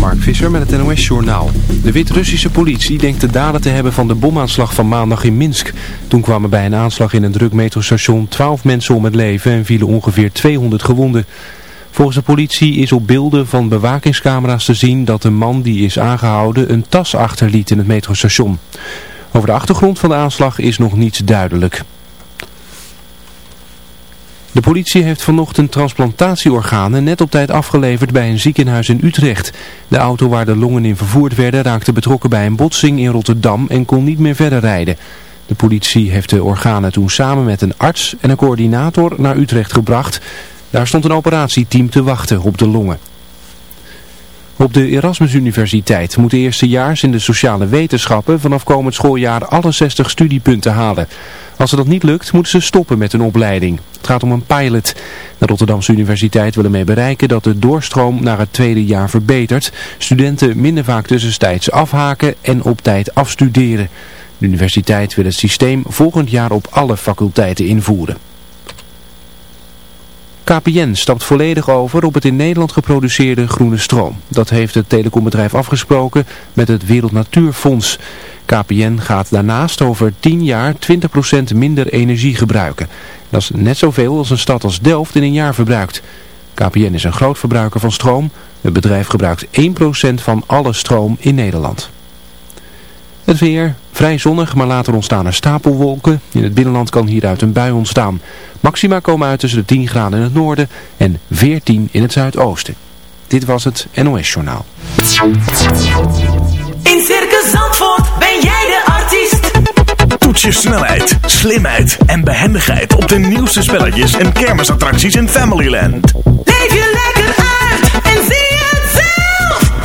Mark Visser met het NOS Journaal. De Wit-Russische politie denkt de daden te hebben van de bomaanslag van maandag in Minsk. Toen kwamen bij een aanslag in een druk metrostation 12 mensen om het leven en vielen ongeveer 200 gewonden. Volgens de politie is op beelden van bewakingscamera's te zien dat de man die is aangehouden een tas achterliet in het metrostation. Over de achtergrond van de aanslag is nog niets duidelijk. De politie heeft vanochtend transplantatieorganen net op tijd afgeleverd bij een ziekenhuis in Utrecht. De auto waar de longen in vervoerd werden raakte betrokken bij een botsing in Rotterdam en kon niet meer verder rijden. De politie heeft de organen toen samen met een arts en een coördinator naar Utrecht gebracht. Daar stond een operatieteam te wachten op de longen. Op de Erasmus Universiteit moeten eerstejaars in de sociale wetenschappen vanaf komend schooljaar alle 60 studiepunten halen. Als ze dat niet lukt, moeten ze stoppen met hun opleiding. Het gaat om een pilot. De Rotterdamse Universiteit wil ermee bereiken dat de doorstroom naar het tweede jaar verbetert. Studenten minder vaak tussentijds afhaken en op tijd afstuderen. De universiteit wil het systeem volgend jaar op alle faculteiten invoeren. KPN stapt volledig over op het in Nederland geproduceerde groene stroom. Dat heeft het telecombedrijf afgesproken met het Wereld Natuurfonds. KPN gaat daarnaast over 10 jaar 20% minder energie gebruiken. Dat is net zoveel als een stad als Delft in een jaar verbruikt. KPN is een groot verbruiker van stroom. Het bedrijf gebruikt 1% van alle stroom in Nederland. Het weer, vrij zonnig, maar later ontstaan er stapelwolken. In het binnenland kan hieruit een bui ontstaan. Maxima komen uit tussen de 10 graden in het noorden en 14 in het zuidoosten. Dit was het NOS Journaal. In Circus Zandvoort ben jij de artiest. Toets je snelheid, slimheid en behendigheid op de nieuwste spelletjes en kermisattracties in Familyland. Leef je lekker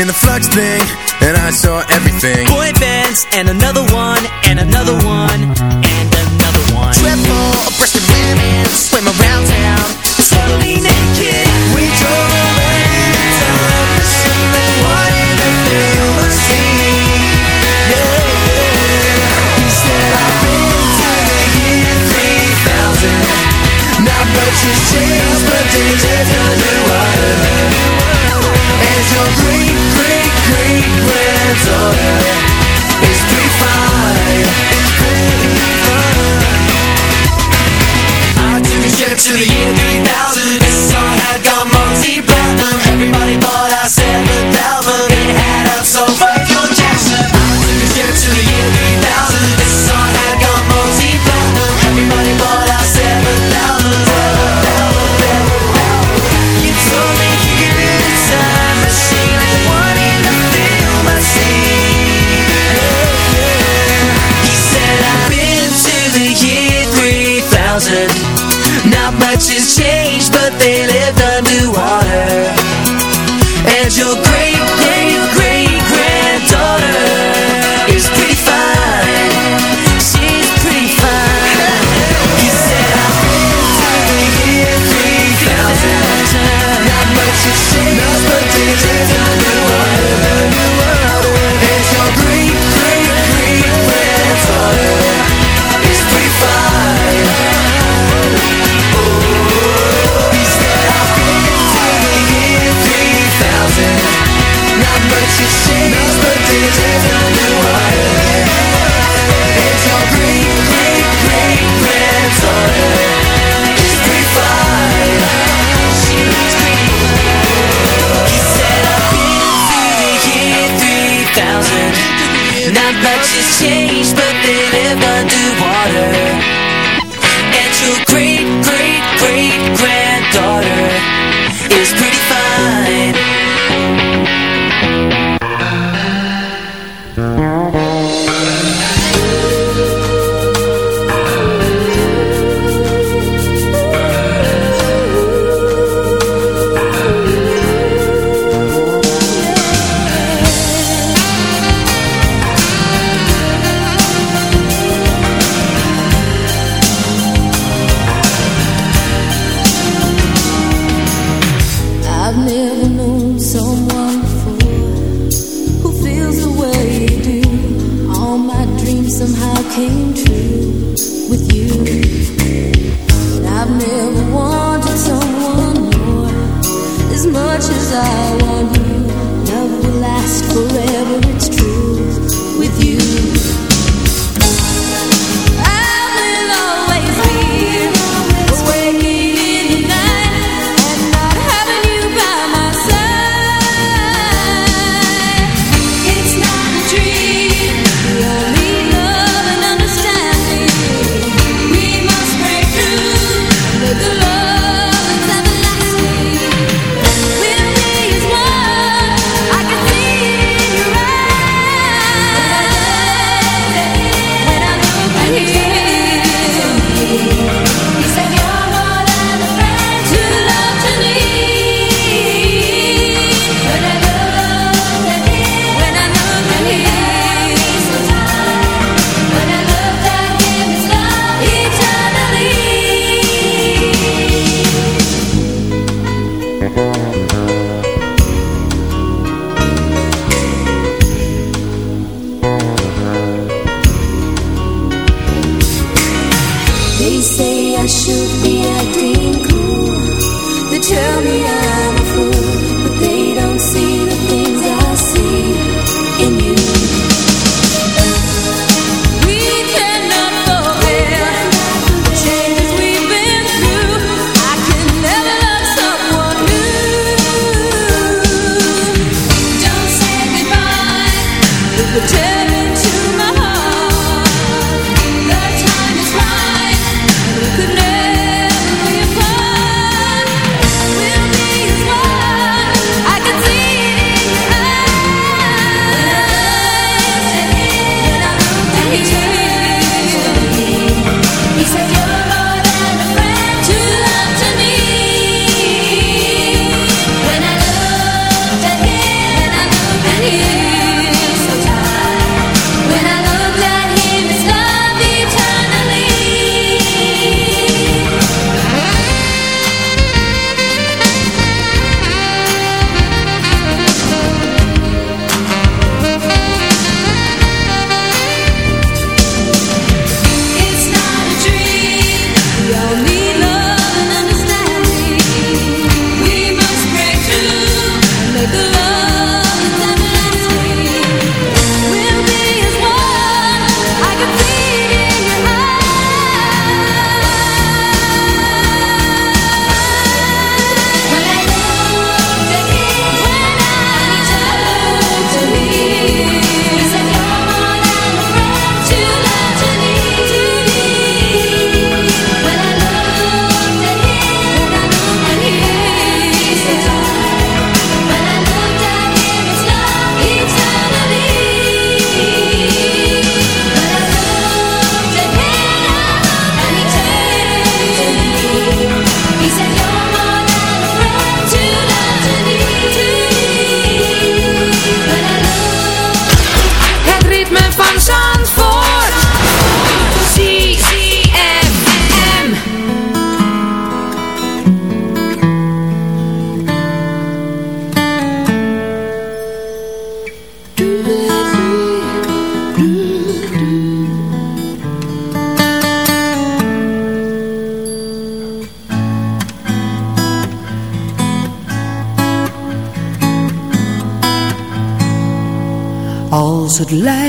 In the flux thing, to the year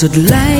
het lijkt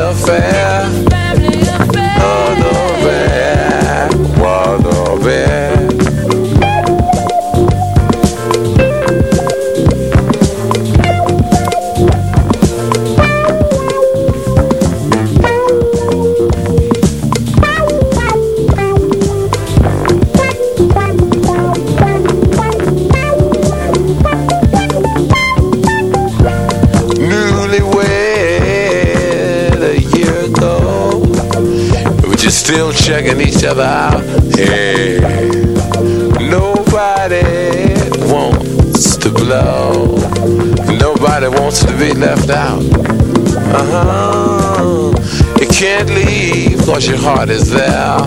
heart is there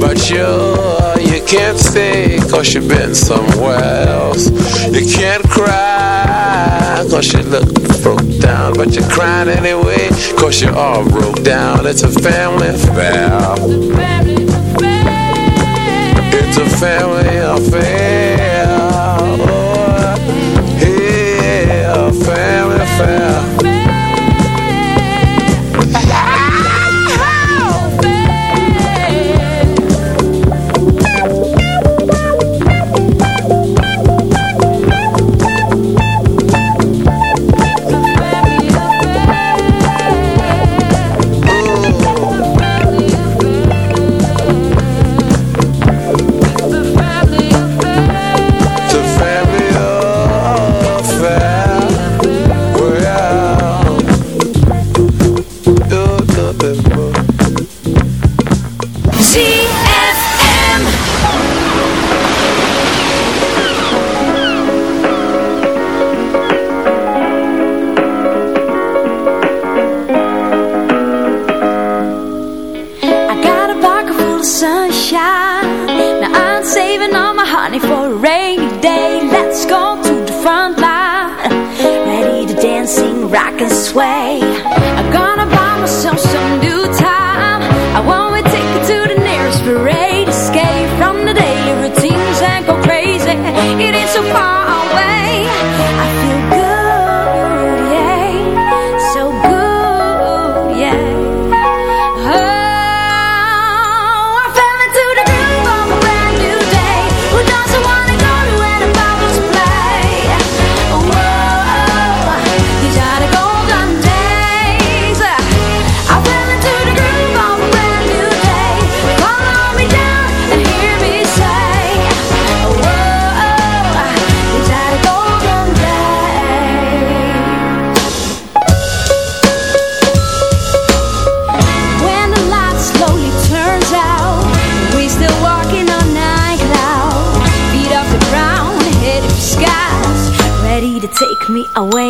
But you, you can't stay Cause you've been somewhere else. You can't cry Cause you look broke down But you're crying anyway Cause you're all broke down. It's a family affair. It's a family affair. Oh, Yeah, family affair. way.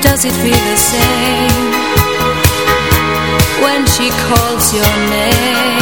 Does it feel the same when she calls your name?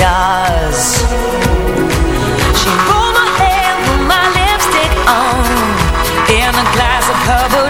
superstars. She rolled my hair, put my lipstick on, in a glass of cover